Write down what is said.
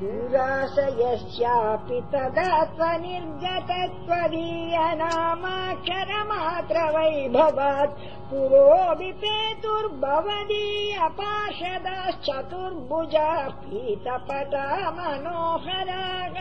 दुराशयस्यापि तदा स्वनिर्गतत्वदीय नामाक्षरमात्रवैभवत् पुरोऽपि पेतुर्भवदीयपाशदश्चतुर्भुजा पीतपटा मनोहराः